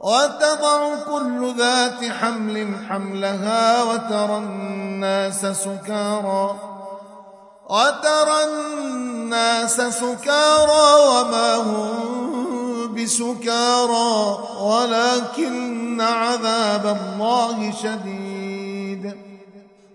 وتضع كل ذات حمل حملها وترى الناس سكارى وترى الناس سكارى وما هم بسكارى ولكن عذاب الله شديد.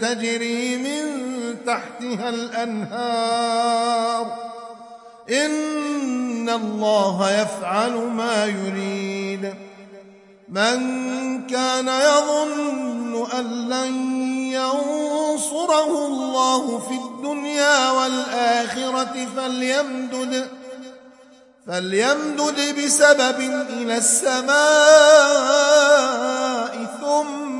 تجري من تحتها الأنهار. إن الله يفعل ما يريد. من كان يظن أن لن ينصره الله في الدنيا والآخرة فليمدد فليمدد بسبب إلى السماء ثم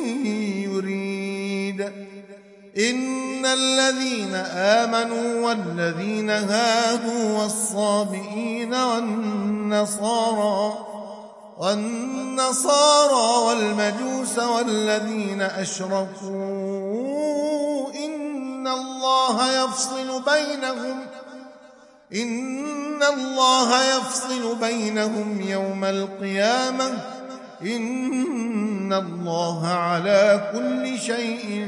إن الذين آمنوا والذين هادوا والصابئين والنصارى والنصارى والمجوس والذين أشركوا إن الله يفصل بينهم إن الله يفصل بينهم يوم القيامة إن الله على كل شيء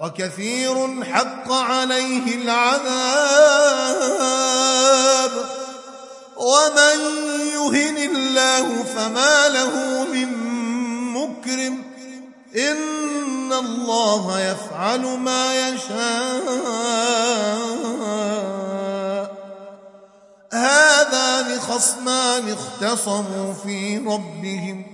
وكثير حق عليه العذاب. ومن يهن الله فما له من مكرم. إن الله يفعل ما يشاء. هذان خصمان اختصموا في ربهم.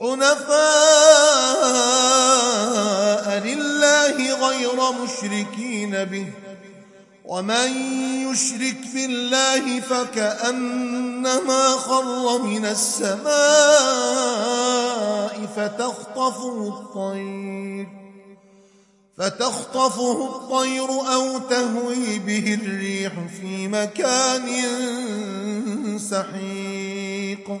حنفاء لله غير مشركين به. ومن يشرك بالله فكأنما خر من السماء فتخطفه الطير. فتخطفه الطير أو تهوي به الريح في مكان سحيق.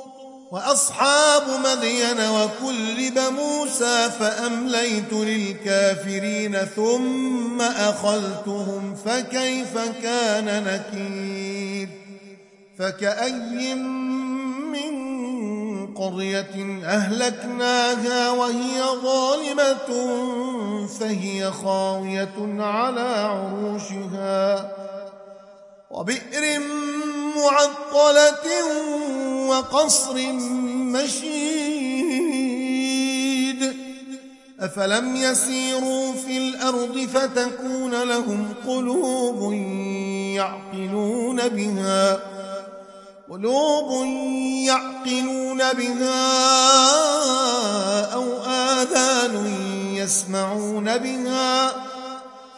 وأصحاب مدين وكلب موسى فأمليت للكافرين ثم أخذتهم فكيف كان نكير؟ فكأي من قرية أهلكناها وهي ظالمة فهي خاوية على عروشها. وبئر معطلة وقصر مشيد. أفلم يسيروا في الأرض فتكون لهم قلوب يعقلون بها قلوب يعقلون بها أو آذان يسمعون بها.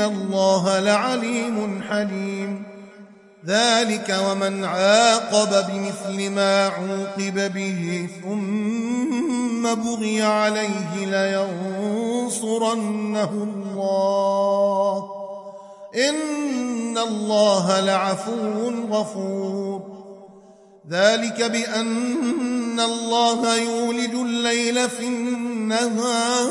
الله لعليم حليم. ذلك ومن عاقب بمثل ما عوقب به ثم بغي عليه لينصرنه الله إن الله لعفو غفور. ذلك بأن الله يولد الليل في النهار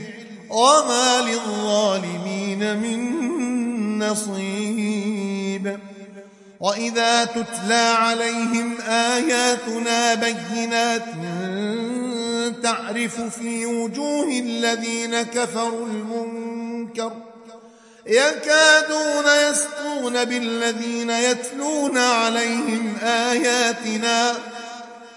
وما للظالمين من نصيب. وإذا تتلى عليهم آياتنا بينات تعرف في وجوه الذين كفروا المنكر يكادون يسطون بالذين يتلون عليهم آياتنا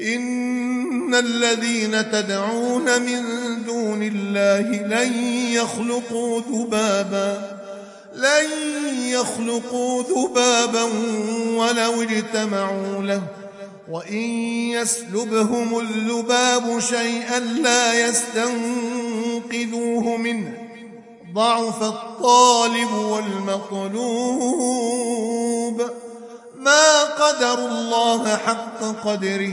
إن الذين تدعون من دون الله لن يخلقوا ذبابا لن يخلقوا ذبابا ولو اجتمعوا له. وإن يسلبهم الذباب شيئا لا يستنقذوه منه. ضعف الطالب والمطلوب. ما قدر الله حق قدره.